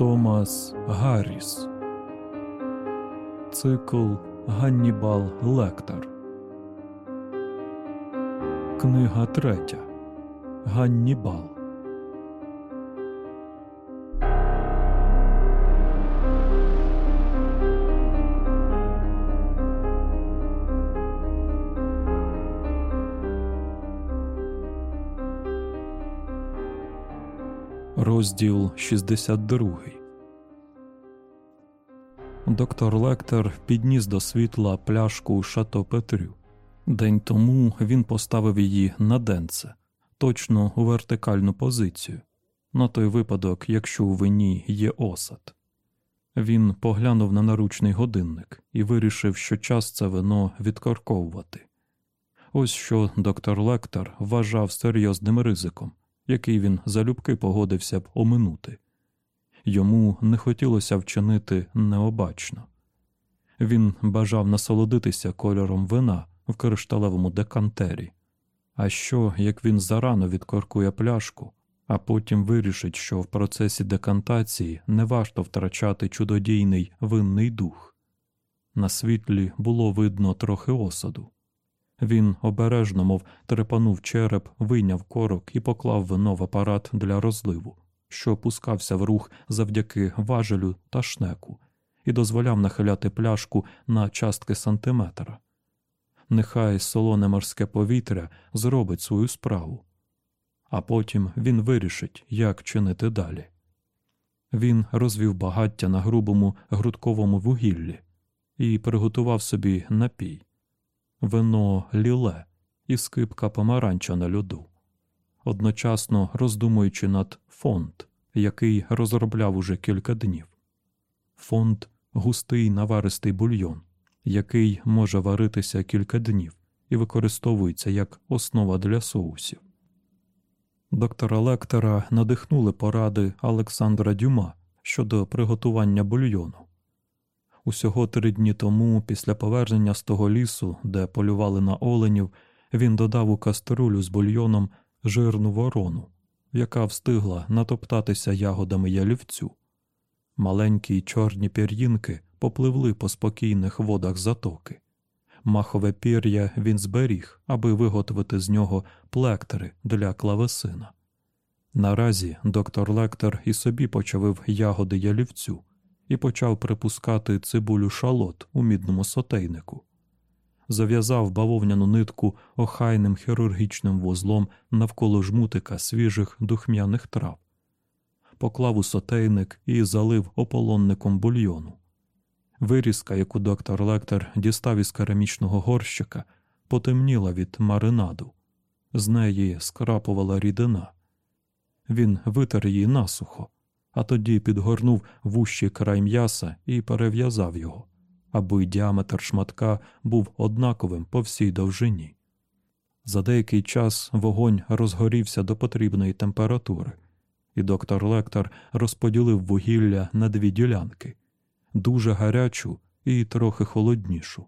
Томас Гарріс. Цикл Ганнібал Лектор. Книга третя. Ганнібал. Розділ 62 Доктор Лектор підніс до світла пляшку Шато Петрю. День тому він поставив її на денце, точно у вертикальну позицію, на той випадок, якщо у вині є осад. Він поглянув на наручний годинник і вирішив, що час це вино відкорковувати. Ось що доктор Лектор вважав серйозним ризиком який він залюбки погодився б оминути. Йому не хотілося вчинити необачно. Він бажав насолодитися кольором вина в кришталевому декантері. А що, як він зарано відкоркує пляшку, а потім вирішить, що в процесі декантації не варто втрачати чудодійний винний дух? На світлі було видно трохи осаду. Він обережно, мов трепанув череп, вийняв корок і поклав вино в апарат для розливу, що опускався в рух завдяки важелю та шнеку, і дозволяв нахиляти пляшку на частки сантиметра. Нехай солоне морське повітря зробить свою справу, а потім він вирішить, як чинити далі. Він розвів багаття на грубому грудковому вугіллі і приготував собі напій вино ліле і скипка помаранча на льоду, одночасно роздумуючи над фонд, який розробляв уже кілька днів. Фонд густий наваристий бульйон, який може варитися кілька днів і використовується як основа для соусів. Доктора Лектора надихнули поради Олександра Дюма щодо приготування бульйону. Усього три дні тому, після повернення з того лісу, де полювали на оленів, він додав у каструлю з бульйоном жирну ворону, яка встигла натоптатися ягодами ялівцю. Маленькі чорні пір'їнки попливли по спокійних водах затоки. Махове пір'я він зберіг, аби виготовити з нього плектори для клавесина. Наразі доктор Лектор і собі почавив ягоди ялівцю і почав припускати цибулю шалот у мідному сотейнику. Зав'язав бавовняну нитку охайним хірургічним вузлом навколо жмутика свіжих духмяних трав, поклав у сотейник і залив ополонником бульйону. Вирізка, яку доктор Лектор дістав із керамічного горщика, потемніла від маринаду, з неї скрапувала рідина. Він витер її насухо, а тоді підгорнув вущий край м'яса і перев'язав його, аби діаметр шматка був однаковим по всій довжині. За деякий час вогонь розгорівся до потрібної температури, і доктор Лектор розподілив вугілля на дві ділянки дуже гарячу і трохи холоднішу.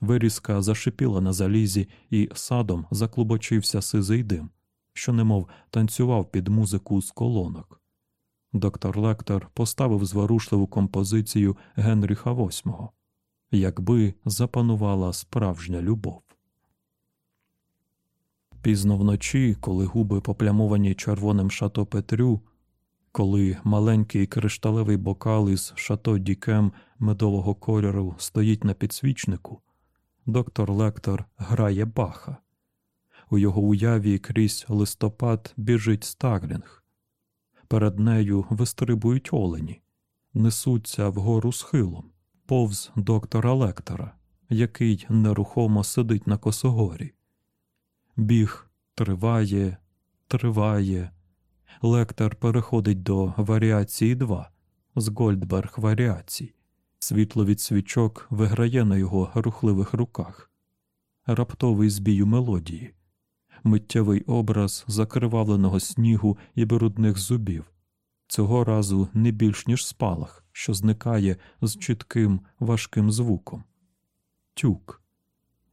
Вирізка зашипіла на залізі, і садом заклубочився сизий дим, що немов танцював під музику з колонок. Доктор Лектор поставив зворушливу композицію Генріха VIII якби запанувала справжня любов. Пізно вночі, коли губи поплямовані червоним шато Петрю, коли маленький кришталевий бокал із шато Дікем медового кольору стоїть на підсвічнику, доктор Лектор грає баха. У його уяві крізь листопад біжить Старлінг. Перед нею вистрибують олені, несуться вгору схилом, повз доктора Лектора, який нерухомо сидить на косогорі. Біг триває, триває. Лектор переходить до варіації 2 з Гольдберг варіацій. Світло від свічок виграє на його рухливих руках, раптовий збій у мелодії миттєвий образ закривавленого снігу і брудних зубів, цього разу не більш ніж спалах, що зникає з чітким важким звуком. Тюк.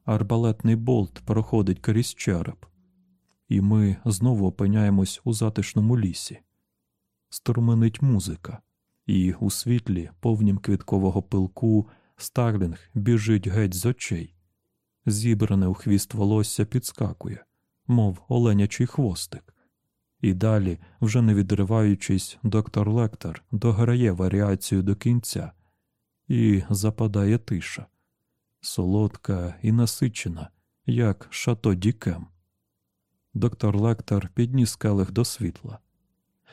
Арбалетний болт проходить крізь череп, і ми знову опиняємось у затишному лісі. Струменить музика, і у світлі, повнім квіткового пилку, Старлінг біжить геть з очей. Зібране у хвіст волосся підскакує, мов оленячий хвостик. І далі, вже не відриваючись, доктор Лектор дограє варіацію до кінця, і западає тиша, солодка і насичена, як шато Дікем. Доктор Лектор підніс келих до світла.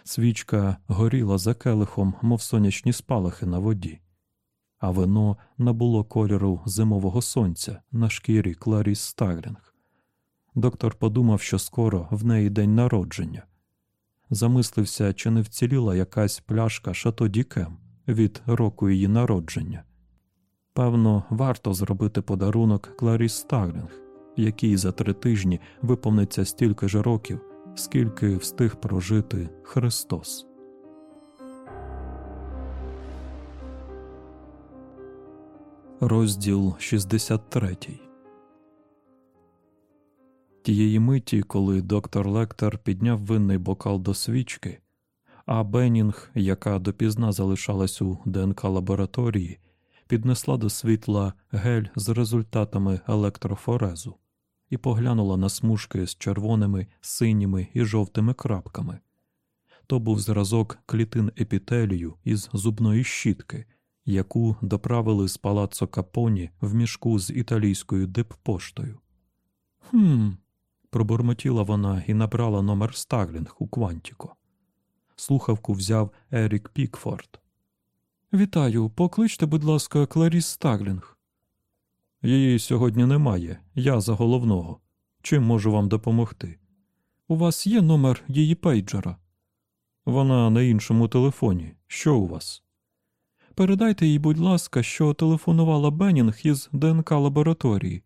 Свічка горіла за келихом, мов сонячні спалахи на воді, а вино набуло кольору зимового сонця на шкірі Кларіс Старлінг. Доктор подумав, що скоро в неї день народження. Замислився, чи не вціліла якась пляшка Шато Дікем від року її народження. Певно, варто зробити подарунок Кларіс Старлінг, якій за три тижні виповниться стільки ж років, скільки встиг прожити Христос. Розділ 63 Тієї миті, коли доктор Лектор підняв винний бокал до свічки, а Беннінг, яка допізна залишалась у ДНК лабораторії, піднесла до світла гель з результатами електрофорезу і поглянула на смужки з червоними, синіми і жовтими крапками. То був зразок клітин епітелію із зубної щітки, яку доправили з палаццо Капоні в мішку з італійською диппоштою. Хм. Пробурмотіла вона і набрала номер Старлінг у Квантіко. Слухавку взяв Ерік Пікфорд. Вітаю, покличте, будь ласка, Кларіс Старлінг. Її сьогодні немає. Я за головного. Чим можу вам допомогти? У вас є номер її пейджера? Вона на іншому телефоні. Що у вас? Передайте їй, будь ласка, що телефонувала Беннінг із ДНК лабораторії.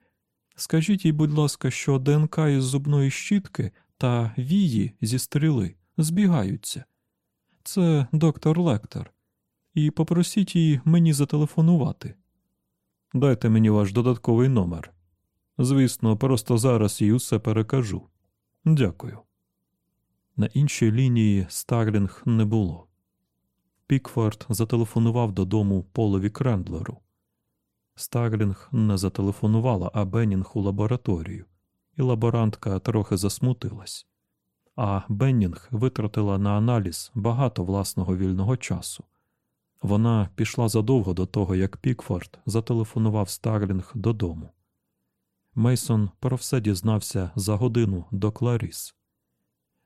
Скажіть їй, будь ласка, що ДНК із зубної щітки та вії зі стріли збігаються. Це доктор Лектор. І попросіть її мені зателефонувати. Дайте мені ваш додатковий номер. Звісно, просто зараз їй усе перекажу. Дякую. На іншій лінії Старлінг не було. Пікфорд зателефонував додому Полові Крендлеру. Старлінг не зателефонувала, а Беннінг у лабораторію, і лаборантка трохи засмутилась. А Беннінг витратила на аналіз багато власного вільного часу. Вона пішла задовго до того, як Пікфорд зателефонував Старлінг додому. Мейсон про все дізнався за годину до Кларіс.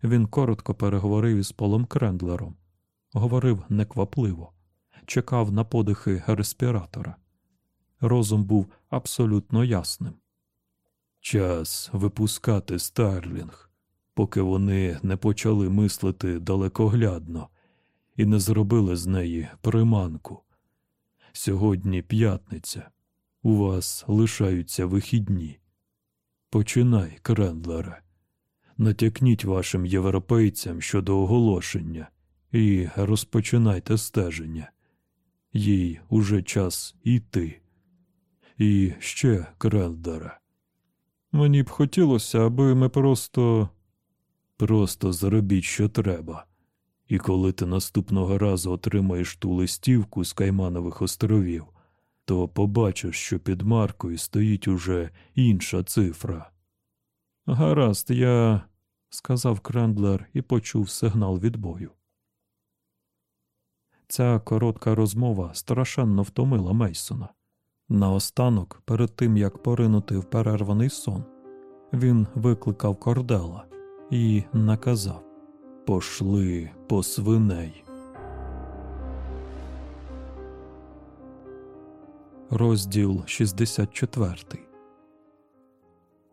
Він коротко переговорив із Полом Крендлером, говорив неквапливо, чекав на подихи респіратора. Розум був абсолютно ясним. Час випускати Старлінг, поки вони не почали мислити далекоглядно і не зробили з неї приманку. Сьогодні п'ятниця. У вас лишаються вихідні. Починай, Крендлере. Натякніть вашим європейцям щодо оголошення і розпочинайте стеження. Їй уже час іти. І ще, Крендлере. Мені б хотілося, аби ми просто. Просто зробіть, що треба. І коли ти наступного разу отримаєш ту листівку з Кайманових островів, то побачиш, що під маркою стоїть уже інша цифра. Гаразд, я, сказав Крендлер і почув сигнал відбою. Ця коротка розмова страшенно втомила Мейсона. Наостанок, перед тим як поринути в перерваний сон, він викликав кордела і наказав Пошли по свиней. Розділ 64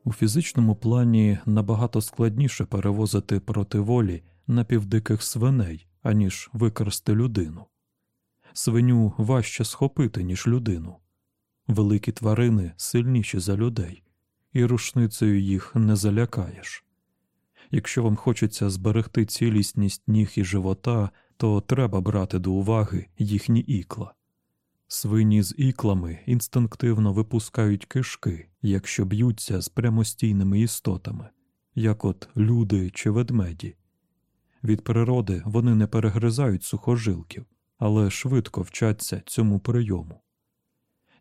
У фізичному плані набагато складніше перевозити проти волі напівдиких свиней, аніж викрасти людину. Свиню важче схопити, ніж людину. Великі тварини сильніші за людей, і рушницею їх не залякаєш. Якщо вам хочеться зберегти цілісність ніг і живота, то треба брати до уваги їхні ікла. Свині з іклами інстинктивно випускають кишки, якщо б'ються з прямостійними істотами, як от люди чи ведмеді. Від природи вони не перегризають сухожилків, але швидко вчаться цьому прийому.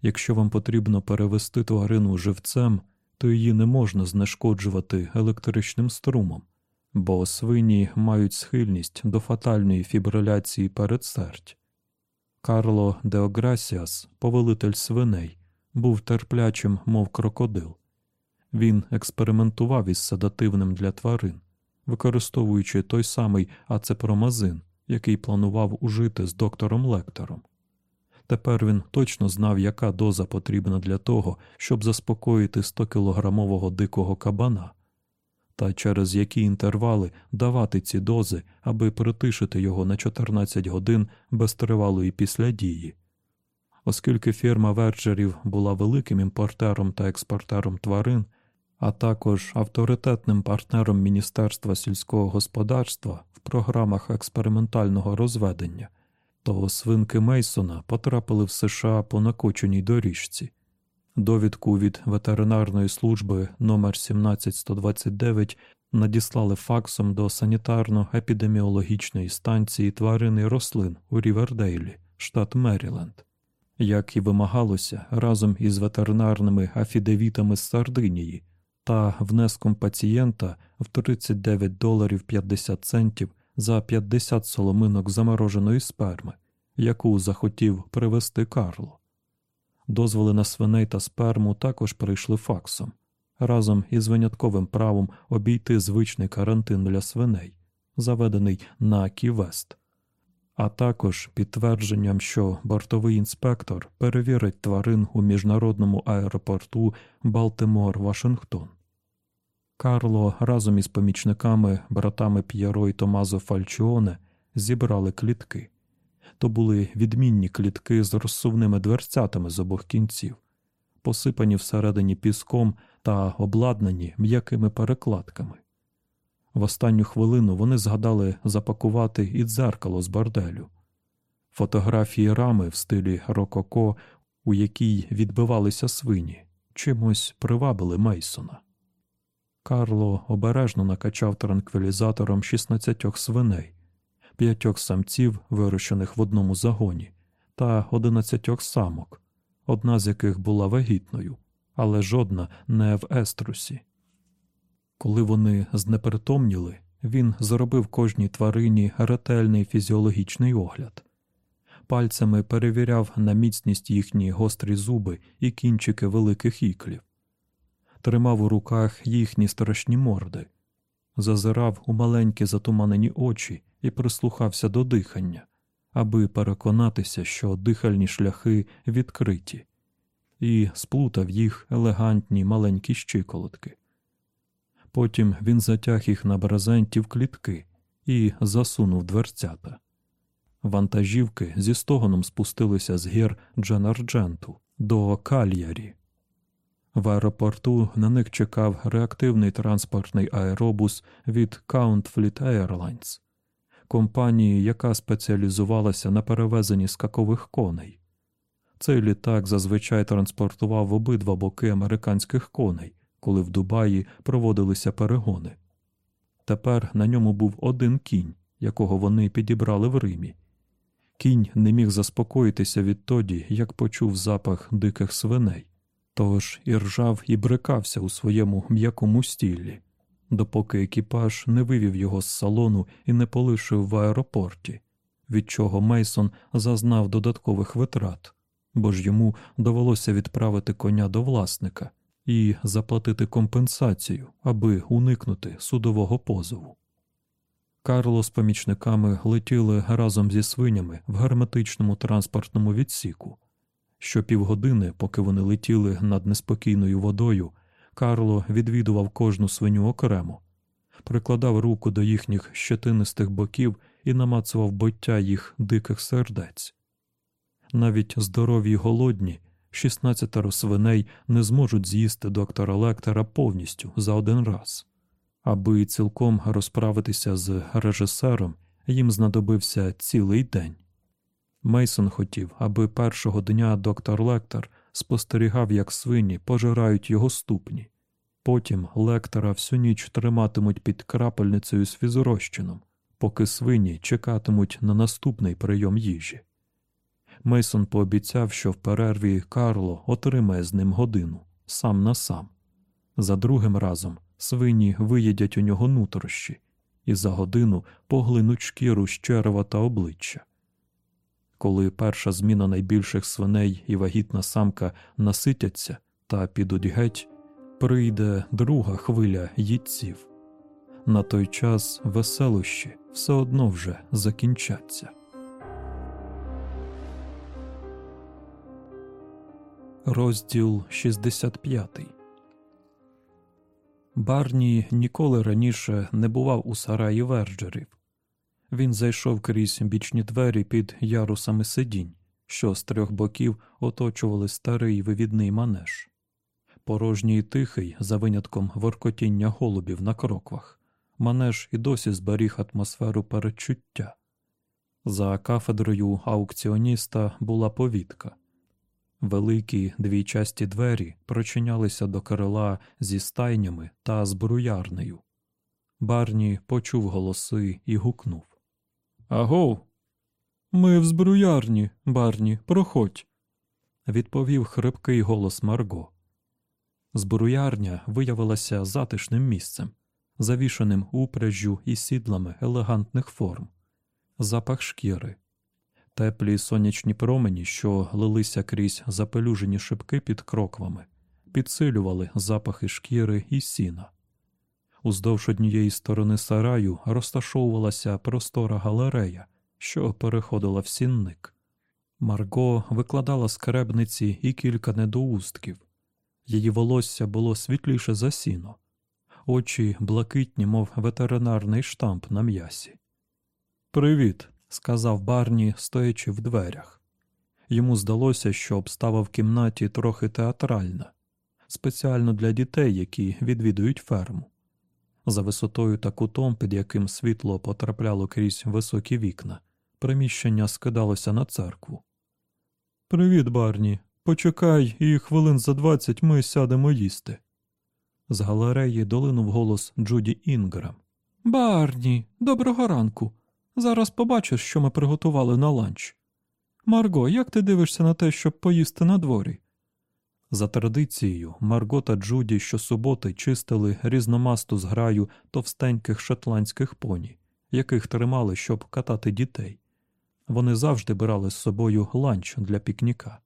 Якщо вам потрібно перевести тварину живцем, то її не можна знешкоджувати електричним струмом, бо свині мають схильність до фатальної фібриляції передсердь. Карло Деограсіас, повелитель свиней, був терплячим, мов крокодил. Він експериментував із седативним для тварин, використовуючи той самий ацепромазин, який планував ужити з доктором Лектором. Тепер він точно знав, яка доза потрібна для того, щоб заспокоїти 100-кілограмового дикого кабана, та через які інтервали давати ці дози, аби притишити його на 14 годин без тривалої післядії. Оскільки фірма Верджерів була великим імпортером та експортером тварин, а також авторитетним партнером Міністерства сільського господарства в програмах експериментального розведення, то свинки Мейсона потрапили в США по накоченій доріжці. Довідку від ветеринарної служби номер 17129 надіслали факсом до санітарно-епідеміологічної станції тварин і рослин у Рівердейлі, штат Меріленд. Як і вимагалося, разом із ветеринарними афідевітами з Сардинії та внеском пацієнта в 39 доларів 50 центів за 50 соломинок замороженої сперми, яку захотів привезти Карло. Дозволи на свиней та сперму також прийшли факсом, разом із винятковим правом обійти звичний карантин для свиней, заведений на Ківест, а також підтвердженням, що бортовий інспектор перевірить тварин у міжнародному аеропорту Балтимор Вашингтон. Карло разом із помічниками, братами П'єро і Томазо Фальчіоне зібрали клітки. То були відмінні клітки з розсувними дверцятами з обох кінців, посипані всередині піском та обладнані м'якими перекладками. В останню хвилину вони згадали запакувати і дзеркало з борделю, фотографії рами в стилі Рококо, у якій відбивалися свині, чимось привабили Мейсона. Карло обережно накачав транквілізатором 16 свиней, п'ятьох самців, вирощених в одному загоні, та 11 самок, одна з яких була вагітною, але жодна не в еструсі. Коли вони знепритомніли, він зробив кожній тварині ретельний фізіологічний огляд. Пальцями перевіряв на міцність їхні гострі зуби і кінчики великих іклів тримав у руках їхні страшні морди, зазирав у маленькі затуманені очі і прислухався до дихання, аби переконатися, що дихальні шляхи відкриті, і сплутав їх елегантні маленькі щиколотки. Потім він затяг їх на брезенті в клітки і засунув дверцята. Вантажівки зі стогоном спустилися з гір Джанардженту до Кальярі. В аеропорту на них чекав реактивний транспортний аеробус від Countfleet Airlines, компанії, яка спеціалізувалася на перевезенні скакових коней. Цей літак зазвичай транспортував обидва боки американських коней, коли в Дубаї проводилися перегони. Тепер на ньому був один кінь, якого вони підібрали в Римі. Кінь не міг заспокоїтися відтоді, як почув запах диких свиней тож і ржав і брикався у своєму м'якому стіллі, допоки екіпаж не вивів його з салону і не полишив в аеропорті, від чого Мейсон зазнав додаткових витрат, бо ж йому довелося відправити коня до власника і заплатити компенсацію, аби уникнути судового позову. Карло з помічниками летіли разом зі свинями в герметичному транспортному відсіку. Щопівгодини, поки вони летіли над неспокійною водою, Карло відвідував кожну свиню окремо, прикладав руку до їхніх щетинистих боків і намацував боття їх диких сердець. Навіть здорові й голодні, 16 свиней не зможуть з'їсти доктора Лектора повністю за один раз. Аби цілком розправитися з режисером, їм знадобився цілий день. Мейсон хотів, аби першого дня доктор Лектор спостерігав, як свині пожирають його ступні. Потім лектора всю ніч триматимуть під крапельницею з фізрозчином, поки свині чекатимуть на наступний прийом їжі. Мейсон пообіцяв, що в перерві Карло отримає з ним годину сам на сам. За другим разом свині виїдять у нього нутрощі і за годину поглинуть шкіру з черева та обличчя. Коли перша зміна найбільших свиней і вагітна самка наситяться та підуть геть, прийде друга хвиля їдців. На той час веселощі все одно вже закінчаться. Розділ 65 Барні ніколи раніше не бував у сараї Верджерів. Він зайшов крізь бічні двері під ярусами сидінь, що з трьох боків оточували старий вивідний манеж. Порожній і тихий, за винятком воркотіння голубів на кроквах, манеж і досі зберіг атмосферу передчуття. За кафедрою аукціоніста була повітка. Великі двійчасті двері прочинялися до крила зі стайнями та збруярнею. Барні почув голоси і гукнув Агов. Ми в збруярні, барні, проходь, відповів хрипкий голос Марго. Збруярня виявилася затишним місцем, завішаним упряжжю і сідлами елегантних форм, запах шкіри, теплі сонячні промені, що лилися крізь запелюжені шибки під кроквами, підсилювали запахи шкіри і сіна. Уздовж однієї сторони сараю розташовувалася простора галерея, що переходила в сінник. Марго викладала скребниці і кілька недоустків. Її волосся було світліше за сіно, очі блакитні, мов ветеринарний штамп на м'ясі. Привіт, сказав Барні, стоячи в дверях. Йому здалося, що обстава в кімнаті трохи театральна, спеціально для дітей, які відвідують ферму. За висотою та кутом, під яким світло потрапляло крізь високі вікна, приміщення скидалося на церкву. Привіт, Барні. Почекай, і хвилин за двадцять ми сядемо їсти. З галереї долинув голос Джуді Інграм. Барні, доброго ранку. Зараз побачиш, що ми приготували на ланч. Марго, як ти дивишся на те, щоб поїсти на дворі?» За традицією, Марго та Джуді щосуботи чистили різномасту зграю товстеньких шотландських поні, яких тримали, щоб катати дітей. Вони завжди брали з собою ланч для пікніка.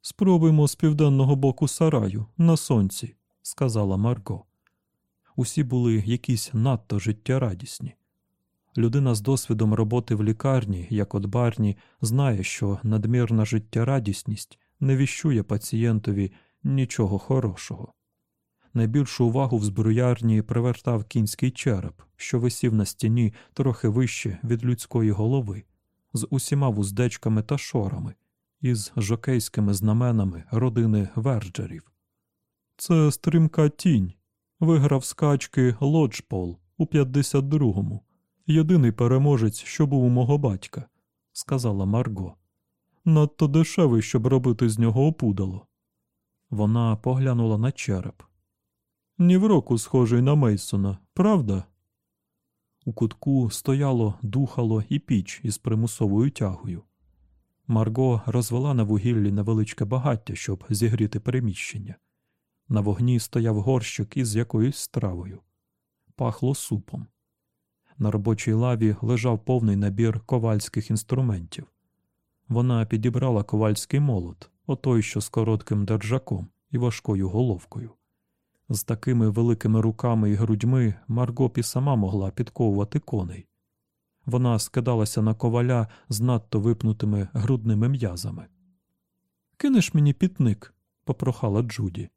Спробуємо з південного боку сараю, на сонці, сказала Марго. Усі були якісь надто життєрадісні. Людина з досвідом роботи в лікарні, як от барні, знає, що надмірна життєрадісність не віщує пацієнтові нічого хорошого. Найбільшу увагу в зброярні привертав кінський череп, що висів на стіні трохи вище від людської голови, з усіма вуздечками та шорами, із жокейськими знаменами родини Верджерів. Це стрімка тінь. Виграв скачки Лоджпол у 52-му. Єдиний переможець, що був у мого батька, сказала Марго. Надто дешевий, щоб робити з нього опудало. Вона поглянула на череп. Ні кроку схожий на Мейсона, правда? У кутку стояло ковадло і піч із примусовою тягою. Марго розвела на вугіллі невеличке багаття, щоб зігріти приміщення. На вогні стояв горщик із якоюсь стравою, пахло супом. На робочій лаві лежав повний набір ковальських інструментів. Вона підібрала ковальський молот, отой, що з коротким держаком і важкою головкою. З такими великими руками і грудьми Маргопі сама могла підковувати коней. Вона скидалася на коваля з надто випнутими грудними м'язами. Кинеш мені пітник, попрохала Джуді.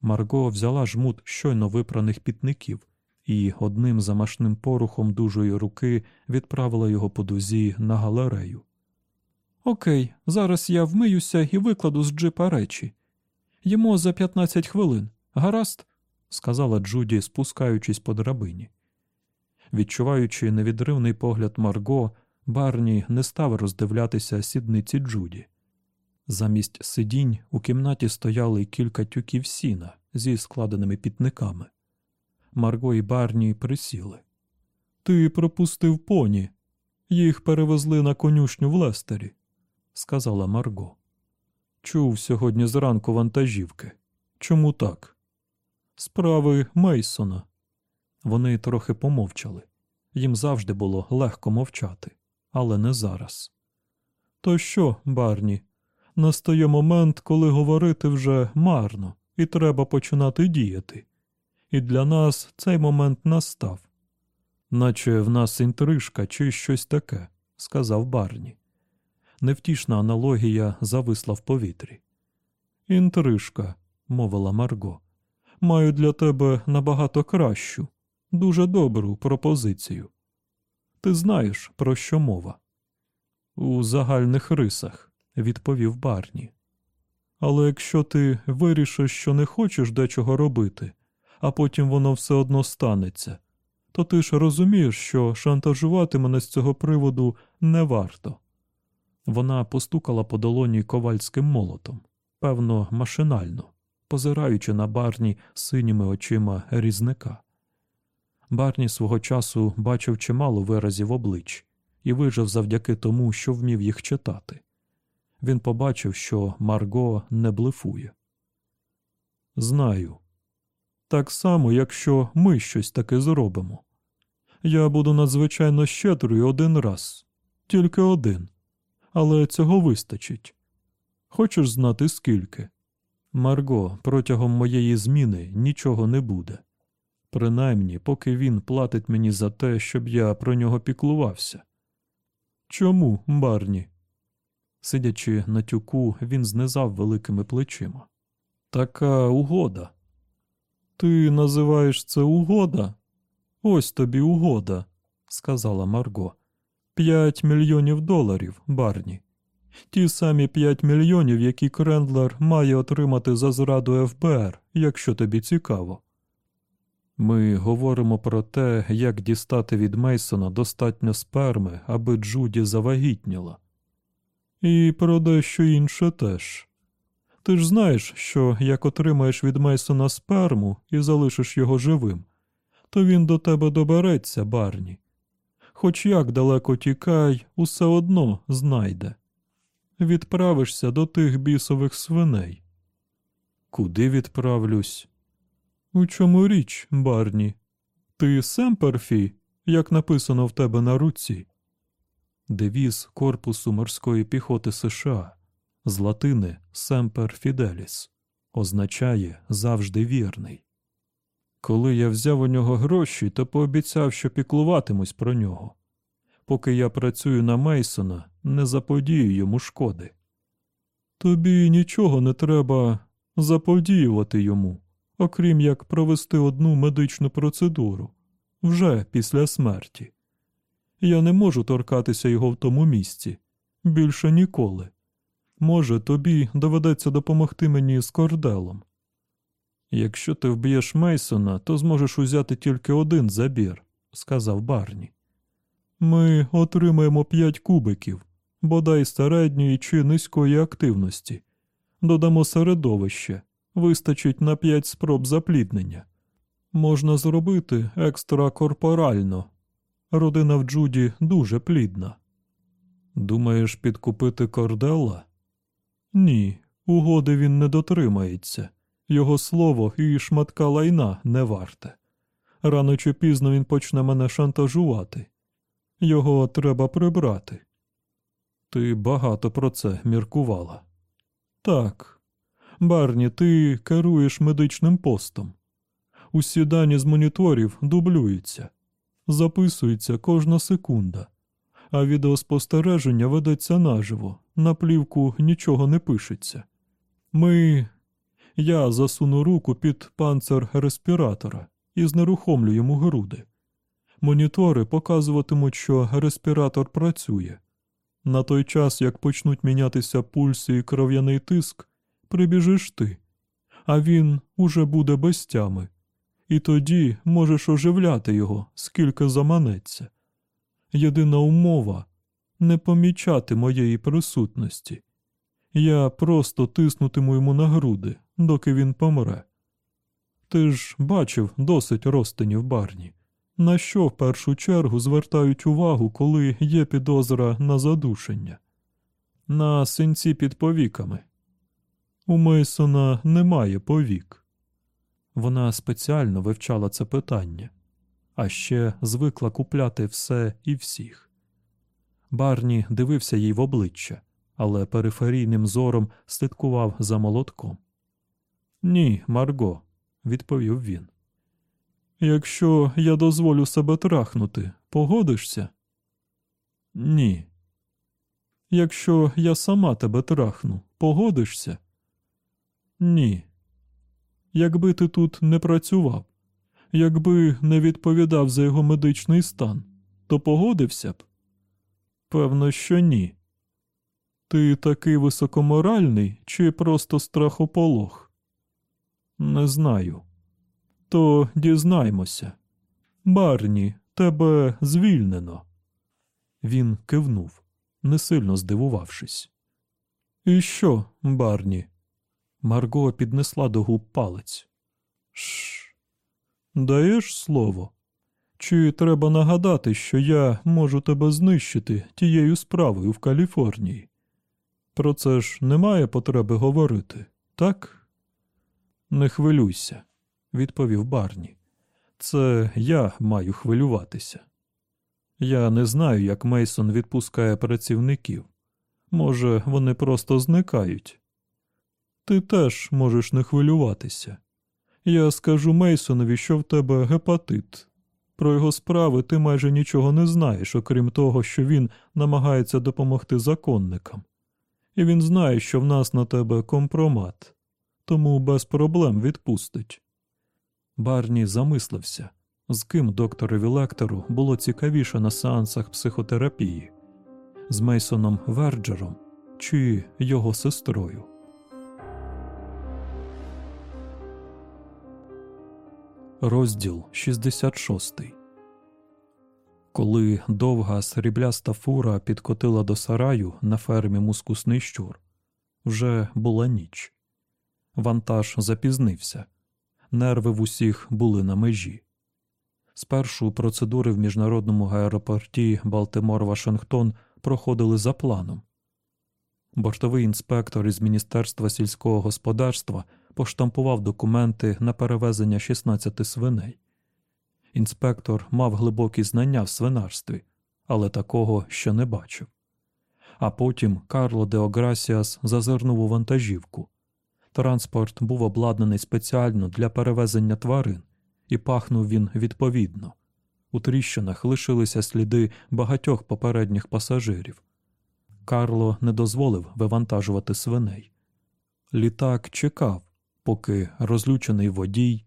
Марго взяла жмут щойно випраних пітників і одним замашним порухом дужої руки відправила його по дузі на галерею. Окей, зараз я вмиюся і викладу з джипа речі. Йому за 15 хвилин, гаразд, сказала Джуді, спускаючись по драбині. Відчуваючи невідривний погляд Марго, Барні не став роздивлятися сідниці Джуді. Замість сидінь у кімнаті стояли кілька тюків сіна зі складеними пітниками. Марго і Барні присіли. Ти пропустив поні. Їх перевезли на конюшню в Лестері. Сказала Марго. Чув сьогодні зранку вантажівки. Чому так? Справи Мейсона. Вони трохи помовчали. Їм завжди було легко мовчати, але не зараз. То що, Барні, настає момент, коли говорити вже марно, і треба починати діяти. І для нас цей момент настав. Наче в нас інтрижка чи щось таке, сказав Барні. Невтішна аналогія зависла в повітрі. Інтрижка, мовила Марго, маю для тебе набагато кращу, дуже добру пропозицію. Ти знаєш, про що мова? У загальних рисах, відповів Барні. Але якщо ти вирішиш, що не хочеш дечого робити, а потім воно все одно станеться, то ти ж розумієш, що шантажувати мене з цього приводу не варто. Вона постукала по долоні ковальським молотом, певно, машинально, позираючи на барні синіми очима різника. Барні свого часу бачив чимало виразів облич і вижив завдяки тому, що вмів їх читати. Він побачив, що Марго не блефує. Знаю. Так само, якщо ми щось таке зробимо. Я буду надзвичайно щедрою один раз, тільки один. Але цього вистачить. Хочеш знати скільки? Марго, протягом моєї зміни нічого не буде. Принаймні, поки він платить мені за те, щоб я про нього піклувався. Чому, Барні? Сидячи на тюку, він знизав великими плечима. Така угода. Ти називаєш це угода? Ось тобі угода, сказала Марго. П'ять мільйонів доларів, Барні. Ті самі п'ять мільйонів, які Крендлер має отримати за зраду ФБР, якщо тобі цікаво. Ми говоримо про те, як дістати від Мейсона достатньо сперми, аби Джуді завагітніла. І про дещо інше теж. Ти ж знаєш, що як отримаєш від Мейсона сперму і залишиш його живим, то він до тебе добереться, барні. Хоч як далеко тікай, усе одно знайде. Відправишся до тих бісових свиней. Куди відправлюсь? У чому річ, барні? Ти Семперфі, як написано в тебе на руці? Девіз Корпусу морської піхоти США з латини Семпер Фіделіс означає завжди вірний. Коли я взяв у нього гроші, то пообіцяв, що піклуватимусь про нього. Поки я працюю на Мейсона, не заподію йому шкоди. Тобі нічого не треба заподіювати йому, окрім як провести одну медичну процедуру вже після смерті. Я не можу торкатися його в тому місці більше ніколи. Може, тобі доведеться допомогти мені з корделом. Якщо ти вб'єш Мейсона, то зможеш узяти тільки один забір, сказав Барні. Ми отримаємо п'ять кубиків, бодай середньої чи низької активності. Додамо середовище, вистачить на п'ять спроб запліднення. Можна зробити екстракорпорально. Родина в Джуді дуже плідна. Думаєш, підкупити кордела? Ні, угоди він не дотримається. Його слово і шматка лайна не варте. Рано чи пізно він почне мене шантажувати. Його треба прибрати. Ти багато про це міркувала. Так, Барні, ти керуєш медичним постом. Усі дані з моніторів дублюються, записується кожна секунда, а відеоспостереження ведеться наживо, на плівку нічого не пишеться. Ми. Я засуну руку під панцир респіратора і знерухомлю йому груди. Монітори показуватимуть, що респіратор працює. На той час, як почнуть мінятися пульс і кров'яний тиск, прибіжиш ти, а він уже буде без тями, і тоді можеш оживляти його, скільки заманеться. Єдина умова не помічати моєї присутності. Я просто тиснутиму йому на груди, доки він помре. Ти ж бачив досить розтинів барні. На що в першу чергу звертають увагу, коли є підозра на задушення? на синці під повіками. У Мейсона немає повік. Вона спеціально вивчала це питання, а ще звикла купляти все і всіх. Барні дивився їй в обличчя, але периферійним зором слідкував за молотком. Ні, Марго, відповів він. Якщо я дозволю себе трахнути, погодишся? Ні. Якщо я сама тебе трахну, погодишся? Ні. Якби ти тут не працював, якби не відповідав за його медичний стан, то погодився б? Певно, що ні. Ти такий високоморальний чи просто страхополох? Не знаю. То дізнаймося. Барні, тебе звільнено. Він кивнув, не сильно здивувавшись. І що, Барні? Марго піднесла до губ палець. Шш. Даєш слово? Чи треба нагадати, що я можу тебе знищити тією справою в Каліфорнії? Про це ж немає потреби говорити, так? Не хвилюйся, відповів Барні. Це я маю хвилюватися. Я не знаю, як Мейсон відпускає працівників. Може, вони просто зникають. Ти теж можеш не хвилюватися. Я скажу Мейсонові, що в тебе гепатит. Про його справи ти майже нічого не знаєш, окрім того, що він намагається допомогти законникам. І він знає, що в нас на тебе компромат, тому без проблем відпустить. Барні замислився, з ким докторові лектору було цікавіше на сеансах психотерапії з Мейсоном Верджером чи його сестрою. Розділ 66 Коли довга срібляста фура підкотила до сараю на фермі мускусний щур, вже була ніч. Вантаж запізнився, нерви в усіх були на межі. Спершу процедури в міжнародному аеропорті Балтимор Вашингтон проходили за планом. Бортовий інспектор із Міністерства сільського господарства поштампував документи на перевезення 16 свиней. Інспектор мав глибокі знання в свинарстві, але такого ще не бачив. А потім Карло де Ограсіас зазирнув у вантажівку. Транспорт був обладнаний спеціально для перевезення тварин, і пахнув він відповідно. У тріщинах лишилися сліди багатьох попередніх пасажирів. Карло не дозволив вивантажувати свиней. Літак чекав, поки розлючений водій,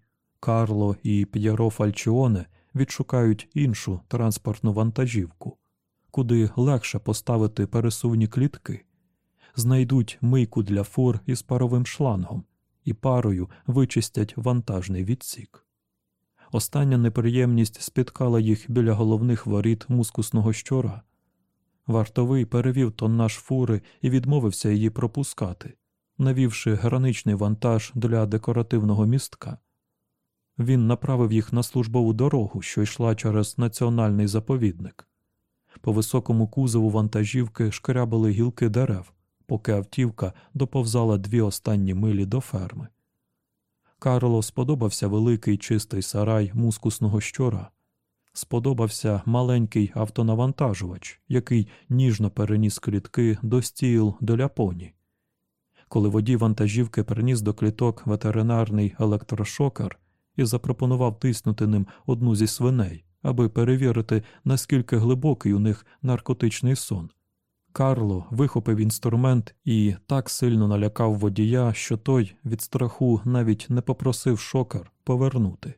Карло і П'єро Фальчіоне відшукають іншу транспортну вантажівку, куди легше поставити пересувні клітки, знайдуть мийку для фур із паровим шлангом і парою вичистять вантажний відсік. Остання неприємність спіткала їх біля головних воріт мускусного щора. Вартовий перевів тоннаж фури і відмовився її пропускати, навівши граничний вантаж для декоративного містка. Він направив їх на службову дорогу, що йшла через національний заповідник. По високому кузову вантажівки шкрябали гілки дерев, поки автівка доповзала дві останні милі до ферми. Карло сподобався великий чистий сарай мускусного щора. Сподобався маленький автонавантажувач, який ніжно переніс клітки до стіл до ляпоні. Коли водій вантажівки приніс до кліток ветеринарний електрошокер і запропонував тиснути ним одну зі свиней, аби перевірити, наскільки глибокий у них наркотичний сон, Карло вихопив інструмент і так сильно налякав водія, що той від страху навіть не попросив шокер повернути.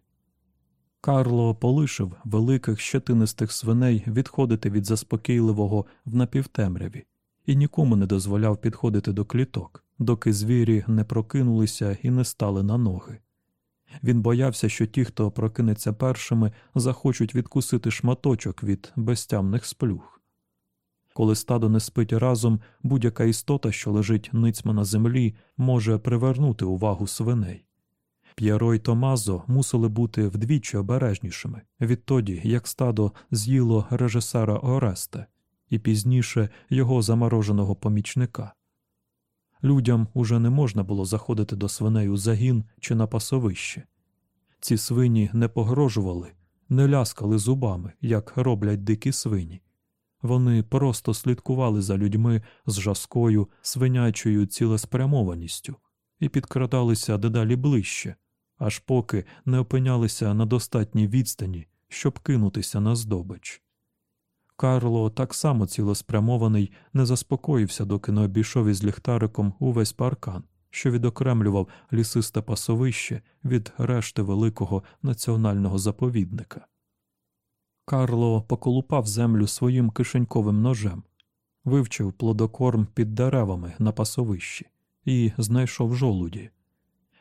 Карло полишив великих щетинистих свиней відходити від заспокійливого в напівтемряві і нікому не дозволяв підходити до кліток, доки звірі не прокинулися і не стали на ноги. Він боявся, що ті, хто прокинеться першими, захочуть відкусити шматочок від безтямних сплюх. Коли стадо не спить разом, будь-яка істота, що лежить ницьма на землі, може привернути увагу свиней. П'єро й Томазо мусили бути вдвічі обережнішими відтоді, як стадо з'їло режисера Оресте, і пізніше його замороженого помічника. Людям уже не можна було заходити до свиней у загін чи на пасовище. Ці свині не погрожували, не ляскали зубами, як роблять дикі свині. Вони просто слідкували за людьми з жаскою свинячою цілеспрямованістю і підкрадалися дедалі ближче, аж поки не опинялися на достатній відстані, щоб кинутися на здобич. Карло, так само цілеспрямований, не заспокоївся, доки не обійшов із ліхтариком увесь паркан, що відокремлював лісисте пасовище від решти великого національного заповідника. Карло поколупав землю своїм кишеньковим ножем, вивчив плодокорм під деревами на пасовищі і знайшов жолуді.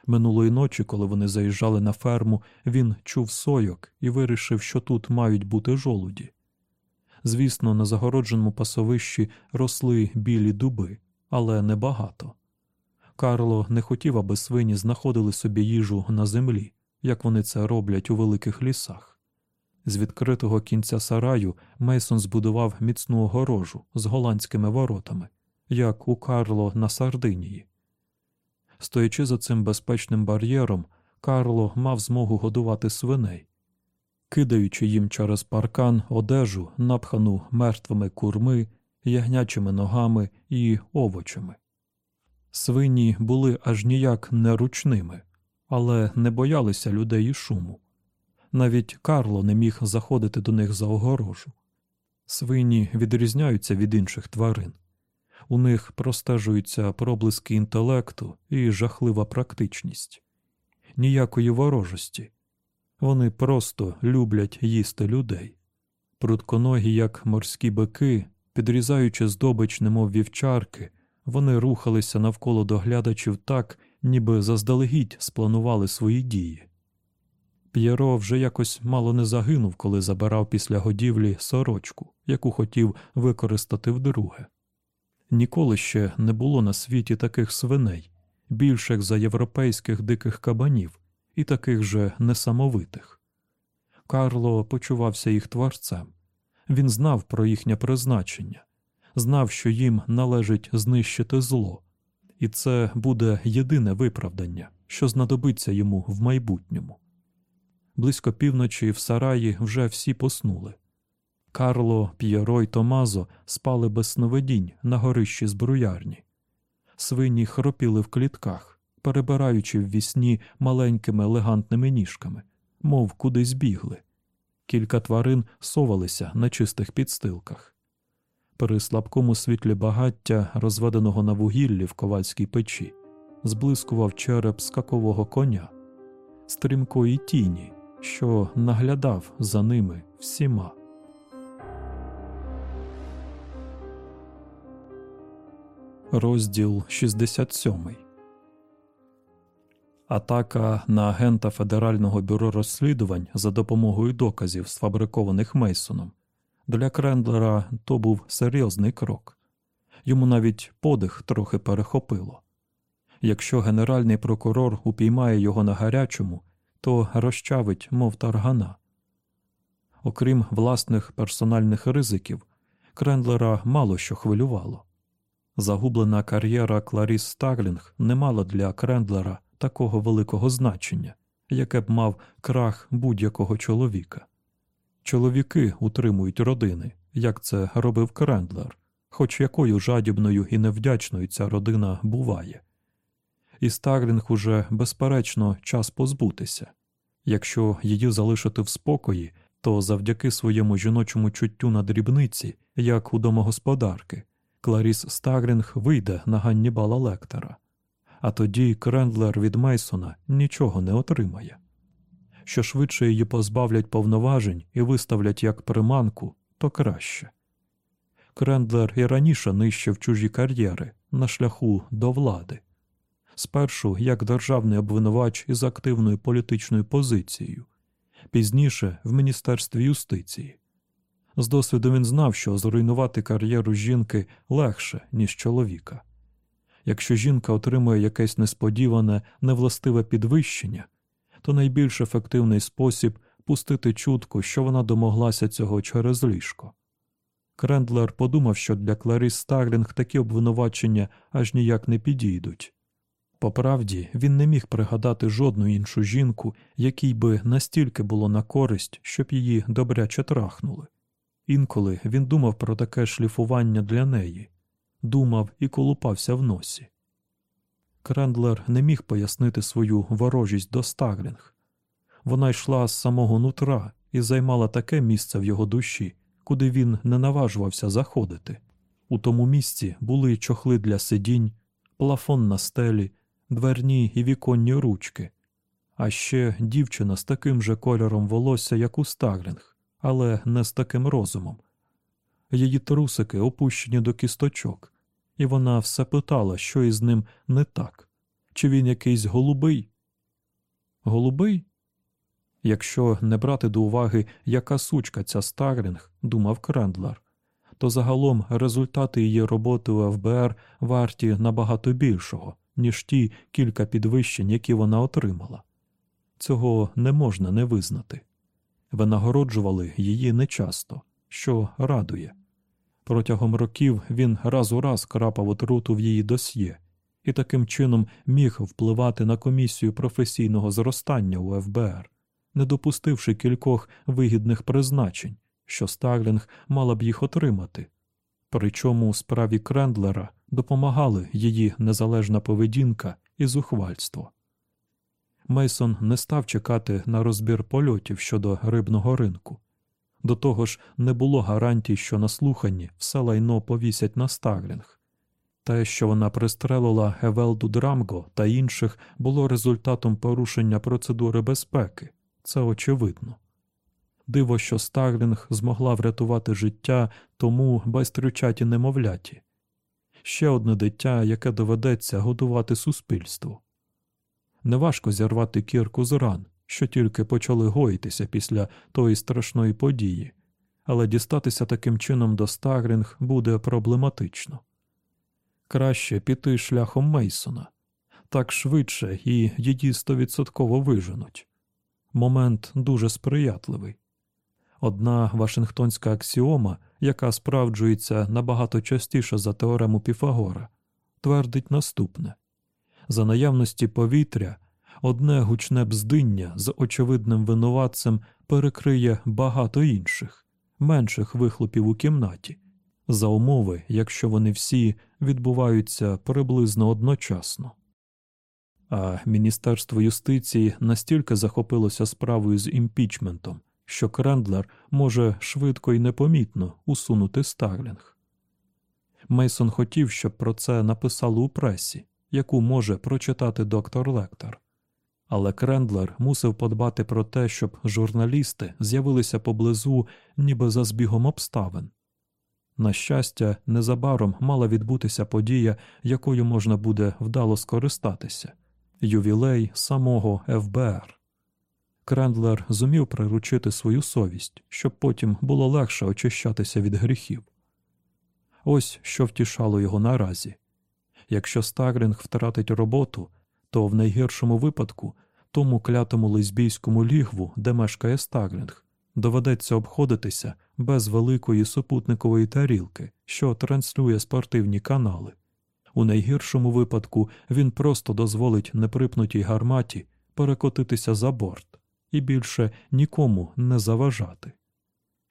Минулої ночі, коли вони заїжджали на ферму, він чув сойок і вирішив, що тут мають бути жолуді. Звісно, на загородженому пасовищі росли білі дуби, але небагато. Карло не хотів, аби свині знаходили собі їжу на землі, як вони це роблять у великих лісах. З відкритого кінця сараю Мейсон збудував міцну огорожу з голландськими воротами, як у Карло на Сардинії. Стоячи за цим безпечним бар'єром, Карло мав змогу годувати свиней, кидаючи їм через паркан одежу, напхану мертвими курми, ягнячими ногами і овочами. Свині були аж ніяк не ручними, але не боялися людей і шуму. Навіть Карло не міг заходити до них за огорожу. Свині відрізняються від інших тварин. У них простежуються проблиски інтелекту і жахлива практичність, ніякої ворожості. Вони просто люблять їсти людей. Прутконогі, як морські бики, підрізаючи здобич, немов вівчарки, вони рухалися навколо доглядачів так, ніби заздалегідь спланували свої дії. П'єро вже якось мало не загинув, коли забирав після годівлі сорочку, яку хотів використати вдруге. Ніколи ще не було на світі таких свиней, більших за європейських диких кабанів і таких же несамовитих. Карло почувався їх творцем. Він знав про їхнє призначення, знав, що їм належить знищити зло, і це буде єдине виправдання, що знадобиться йому в майбутньому. Близько півночі в сараї вже всі поснули. Карло, П'єро й Томазо спали без сновидінь на горищі збруярні. Свині хропіли в клітках, перебираючи в вісні маленькими елегантними ніжками, мов кудись бігли. Кілька тварин совалися на чистих підстилках. При слабкому світлі багаття, розведеного на вугіллі в ковальській печі, зблискував череп скакового коня, стрімкої тіні, що наглядав за ними всіма. Розділ 67 Атака на агента Федерального бюро розслідувань за допомогою доказів, сфабрикованих Мейсоном. Для Крендлера то був серйозний крок. Йому навіть подих трохи перехопило. Якщо генеральний прокурор упіймає його на гарячому, то розчавить, мов таргана. Окрім власних персональних ризиків, Крендлера мало що хвилювало. Загублена кар'єра Кларіс Старлінг не мала для Крендлера такого великого значення, яке б мав крах будь-якого чоловіка. Чоловіки утримують родини, як це робив Крендлер, хоч якою жадібною і невдячною ця родина буває. І Старлінг уже, безперечно, час позбутися. Якщо її залишити в спокої, то завдяки своєму жіночому чуттю на дрібниці, як у домогосподарки, Кларіс Старлінг вийде на Ганнібала Лектора, а тоді Крендлер від Мейсона нічого не отримає. Що швидше її позбавлять повноважень і виставлять як приманку, то краще. Крендлер і раніше нищив чужі кар'єри на шляху до влади, спершу як державний обвинувач із активною політичною позицією, пізніше в Міністерстві юстиції. З досвіду він знав, що зруйнувати кар'єру жінки легше, ніж чоловіка. Якщо жінка отримує якесь несподіване, невластиве підвищення, то найбільш ефективний спосіб пустити чутку, що вона домоглася цього через ліжко. Крендлер подумав, що для Кларіс Старлінг такі обвинувачення аж ніяк не підійдуть. По правді, він не міг пригадати жодну іншу жінку, якій би настільки було на користь, щоб її добряче трахнули. Інколи він думав про таке шліфування для неї, думав і колупався в носі. Крендлер не міг пояснити свою ворожість до Старлінг. Вона йшла з самого нутра і займала таке місце в його душі, куди він не наважувався заходити. У тому місці були чохли для сидінь, плафон на стелі, дверні і віконні ручки, а ще дівчина з таким же кольором волосся, як у Старлінг, але не з таким розумом. Її трусики опущені до кісточок, і вона все питала, що із ним не так, чи він якийсь голубий. Голубий? Якщо не брати до уваги, яка сучка ця Старлінг, думав Крендлер, то загалом результати її роботи у ФБР варті набагато більшого, ніж ті кілька підвищень, які вона отримала. Цього не можна не визнати. Винагороджували її нечасто, що радує. Протягом років він раз у раз крапав отруту в її досьє і таким чином міг впливати на комісію професійного зростання у ФБР, не допустивши кількох вигідних призначень, що Старлінг мала б їх отримати. Причому у справі Крендлера допомагали її незалежна поведінка і зухвальство. Мейсон не став чекати на розбір польотів щодо рибного ринку. До того ж, не було гарантій, що на слуханні все лайно повісять на Старлінг. Те, що вона пристрелила Евелду Драмго та інших, було результатом порушення процедури безпеки, це очевидно. Диво, що Старлінг змогла врятувати життя тому байстрючаті немовляті, ще одне дитя, яке доведеться годувати суспільству. Неважко зірвати кірку з ран, що тільки почали гоїтися після тої страшної події, але дістатися таким чином до Старлінг буде проблематично. Краще піти шляхом Мейсона так швидше і її стовідсотково виженуть. Момент дуже сприятливий. Одна Вашингтонська аксіома, яка справджується набагато частіше за теорему Піфагора, твердить наступне за наявності повітря одне гучне бздиння з очевидним винуватцем перекриє багато інших, менших вихлопів у кімнаті, за умови, якщо вони всі відбуваються приблизно одночасно. А Міністерство юстиції настільки захопилося справою з імпічментом, що Крендлер може швидко і непомітно усунути Старлінг. Мейсон хотів, щоб про це написали у пресі, яку може прочитати доктор Лектор. Але Крендлер мусив подбати про те, щоб журналісти з'явилися поблизу, ніби за збігом обставин. На щастя, незабаром мала відбутися подія, якою можна буде вдало скористатися ювілей самого ФБР. Крендлер зумів приручити свою совість, щоб потім було легше очищатися від гріхів. Ось що втішало його наразі. Якщо Старлінг втратить роботу, то в найгіршому випадку тому клятому лесбійському лігву, де мешкає Старлінг, доведеться обходитися без великої супутникової тарілки, що транслює спортивні канали. У найгіршому випадку він просто дозволить неприпнутій гарматі перекотитися за борт і більше нікому не заважати.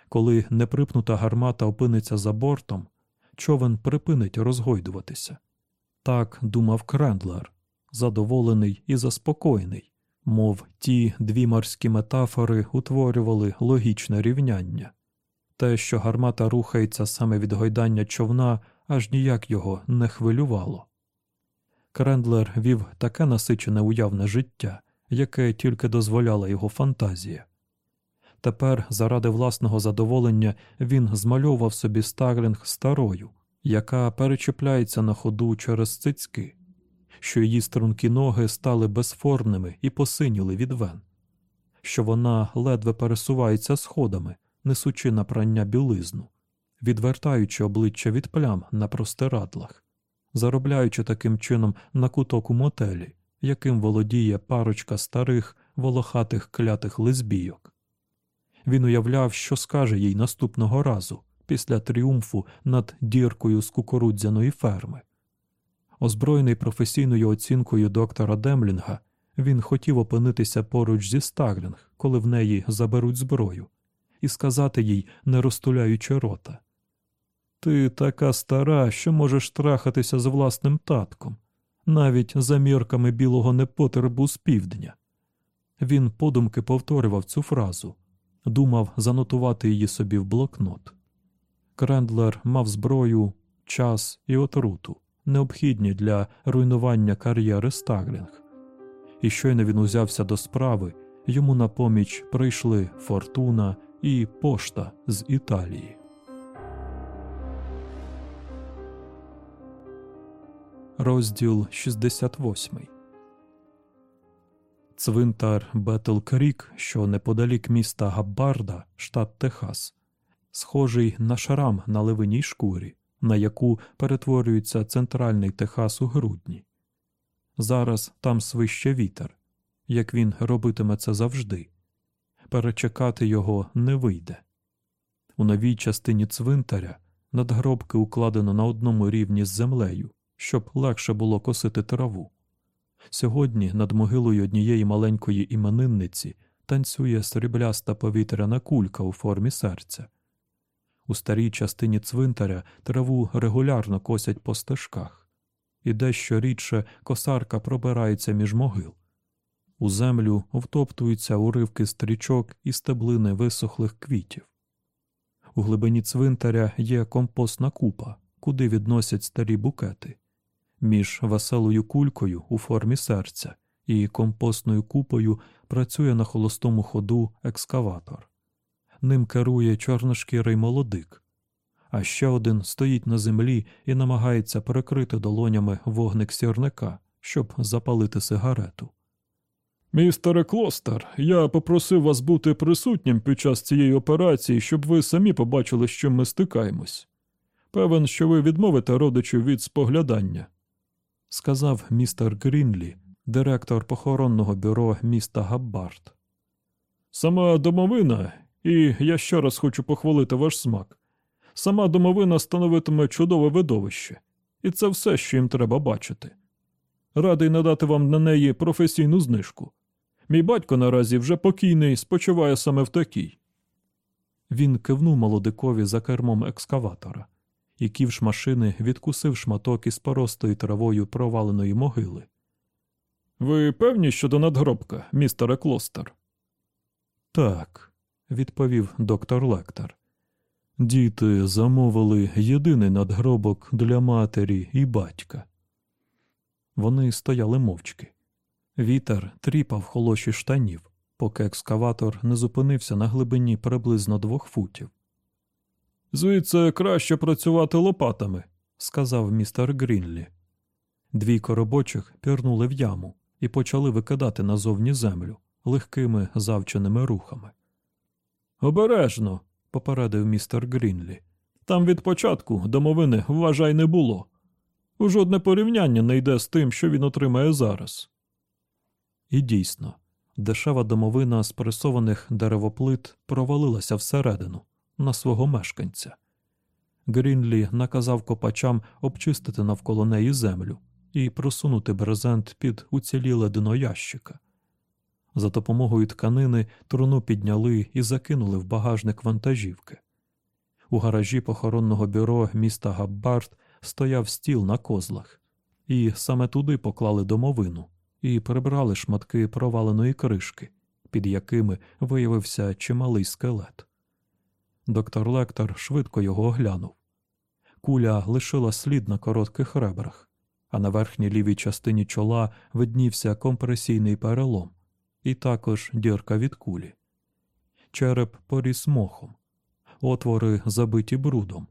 Коли неприпнута гармата опиниться за бортом, човен припинить розгойдуватися. Так думав Крендлер, задоволений і заспокоєний, мов ті дві морські метафори утворювали логічне рівняння. Те, що гармата рухається саме від гойдання човна, аж ніяк його не хвилювало. Крендлер вів таке насичене уявне життя, яке тільки дозволяла його фантазія. Тепер, заради власного задоволення, він змальовував собі Старлінг старою, яка перечіпляється на ходу через цицьки, що її стрункі ноги стали безформними і посиніли від вен, що вона ледве пересувається сходами, несучи на прання білизну, відвертаючи обличчя від плям на простирадлах, заробляючи таким чином на куток у мотелі, яким володіє парочка старих волохатих клятих лесбійок. Він уявляв, що скаже їй наступного разу, після тріумфу над діркою з кукурудзяної ферми. Озброєний професійною оцінкою доктора Демлінга, він хотів опинитися поруч зі Старлінг, коли в неї заберуть зброю, і сказати їй, не розтуляючи рота. Ти така стара, що можеш трахатися з власним татком, навіть за мірками білого непотребу з півдня. Він подумки повторював цю фразу, думав занотувати її собі в блокнот. Крендлер мав зброю, час і отруту, необхідні для руйнування кар'єри Старлінг. І щойно він узявся до справи, йому на поміч прийшли фортуна і пошта з Італії. Розділ 68 Цвинтар Бетл Крік, що неподалік міста Габбарда, штат Техас, схожий на шрам на левиній шкурі, на яку перетворюється центральний Техас у грудні. Зараз там свище вітер, як він робитиме це завжди. Перечекати його не вийде. У новій частині цвинтаря надгробки укладено на одному рівні з землею, щоб легше було косити траву. Сьогодні над могилою однієї маленької іменинниці танцює срібляста повітряна кулька у формі серця. У старій частині цвинтаря траву регулярно косять по стежках, і дещо рідше косарка пробирається між могил. У землю втоптуються уривки стрічок і стеблини висохлих квітів. У глибині цвинтаря є компостна купа, куди відносять старі букети. Між веселою кулькою у формі серця і компостною купою працює на холостому ходу екскаватор. Ним керує чорношкірий молодик, а ще один стоїть на землі і намагається перекрити долонями вогник сірника, щоб запалити сигарету. Містере Клостер, я попросив вас бути присутнім під час цієї операції, щоб ви самі побачили, з чим ми стикаємось. Певен, що ви відмовите родичів від споглядання, сказав містер Грінлі, директор похоронного бюро міста Габбард. Сама домовина, і я ще раз хочу похвалити ваш смак. Сама домовина становитиме чудове видовище, і це все, що їм треба бачити. Радий надати вам на неї професійну знижку. Мій батько наразі вже покійний, спочиває саме в такій. Він кивнув молодикові за кермом екскаватора, і ківш машини відкусив шматок із поростою травою проваленої могили. Ви певні щодо надгробка, містере Клостер? Так, відповів доктор Лектор. Діти замовили єдиний надгробок для матері і батька. Вони стояли мовчки. Вітер тріпав холоші штанів, поки екскаватор не зупинився на глибині приблизно двох футів. Звідси краще працювати лопатами, сказав містер Грінлі. Двійко робочих пірнули в яму і почали викидати назовні землю легкими завченими рухами. Обережно, попередив містер Грінлі. Там від початку домовини вважай не було. У жодне порівняння не йде з тим, що він отримає зараз. І дійсно, дешева домовина з пресованих деревоплит провалилася всередину на свого мешканця. Грінлі наказав копачам обчистити навколо неї землю і просунути брезент під уціліле дно ящика. За допомогою тканини труну підняли і закинули в багажник вантажівки. У гаражі похоронного бюро міста Габбард стояв стіл на козлах, і саме туди поклали домовину і прибрали шматки проваленої кришки, під якими виявився чималий скелет. Доктор Лектор швидко його оглянув. Куля лишила слід на коротких ребрах, а на верхній лівій частині чола виднівся компресійний перелом, і також дірка від кулі. Череп поріс мохом, отвори забиті брудом.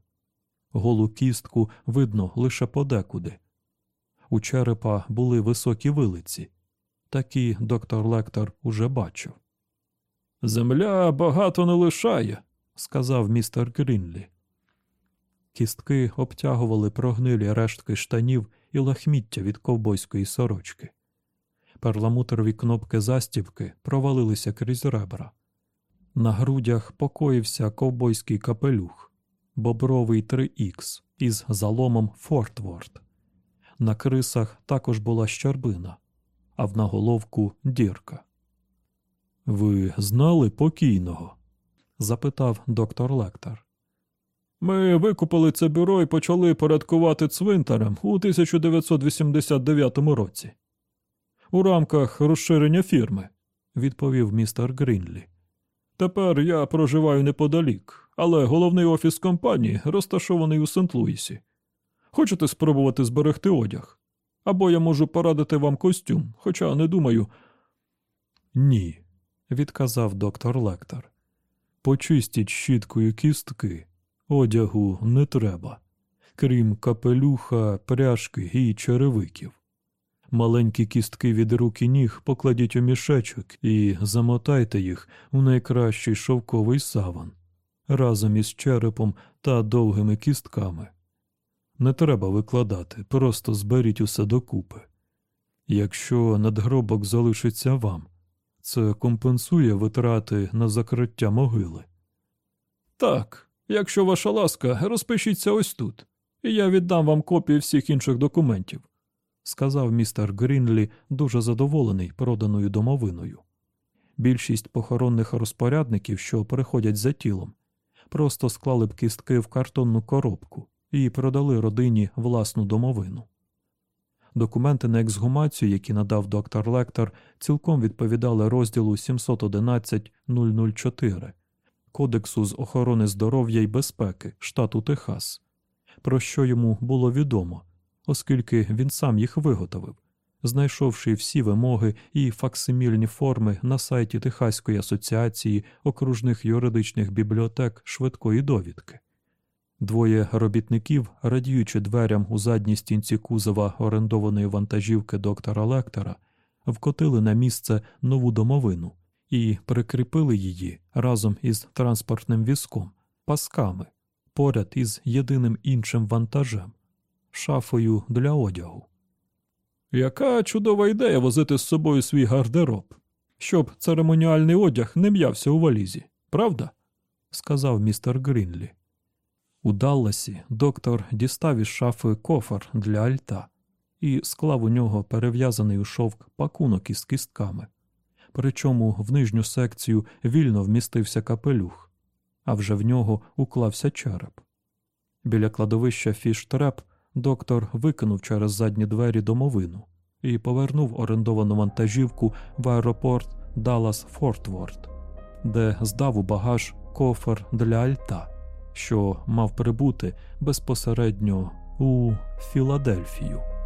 Голу кістку видно лише подекуди. У черепа були високі вилиці. Такі доктор Лектор уже бачив. Земля багато не лишає, сказав містер Грінлі. Кістки обтягували прогнилі рештки штанів і лахміття від ковбойської сорочки. Перламутрові кнопки застібки провалилися крізь ребра. На грудях покоївся ковбойський капелюх. бобровий 3Х із заломом Фортворд. На крисах також була щербина, а в наголовку дірка. Ви знали покійного? запитав доктор Лектор. Ми викупили це бюро і почали порядкувати цвинтарем у 1989 році. У рамках розширення фірми, відповів містер Грінлі. Тепер я проживаю неподалік, але головний офіс компанії розташований у Сент-Луісі. Хочете спробувати зберегти одяг? Або я можу порадити вам костюм, хоча не думаю. Ні, відказав доктор Лектор. Почистіть щіткою кістки. Одягу не треба, крім капелюха, пряжки і черевиків. Маленькі кістки від рук і ніг покладіть у мішечок і замотайте їх у найкращий шовковий саван разом із черепом та довгими кістками. Не треба викладати, просто зберіть усе докупи. Якщо надгробок залишиться вам, це компенсує витрати на закриття могили. Так, якщо ваша ласка, розпишіться ось тут, і я віддам вам копії всіх інших документів, сказав містер Грінлі, дуже задоволений проданою домовиною. Більшість похоронних розпорядників, що переходять за тілом, просто склали б кістки в картонну коробку і продали родині власну домовину. Документи на ексгумацію, які надав доктор Лектор, цілком відповідали розділу 711.004 Кодексу з охорони здоров'я і безпеки штату Техас, про що йому було відомо, оскільки він сам їх виготовив, знайшовши всі вимоги і факсимільні форми на сайті Техаської асоціації окружних юридичних бібліотек швидкої довідки. Двоє робітників, радіючи дверям у задній стінці кузова орендованої вантажівки доктора Лектора, вкотили на місце нову домовину і прикріпили її разом із транспортним візком, пасками, поряд із єдиним іншим вантажем шафою для одягу. Яка чудова ідея возити з собою свій гардероб, щоб церемоніальний одяг не м'явся у валізі, правда? сказав містер Грінлі. У Далласі доктор дістав із шафи кофер для альта і склав у нього перев'язаний у шовк пакунок із кістками. Причому в нижню секцію вільно вмістився капелюх, а вже в нього уклався череп. Біля кладовища фіштреп доктор викинув через задні двері домовину і повернув орендовану вантажівку в аеропорт Даллас Фортворд, де здав у багаж кофер для альта що мав прибути безпосередньо у Філадельфію.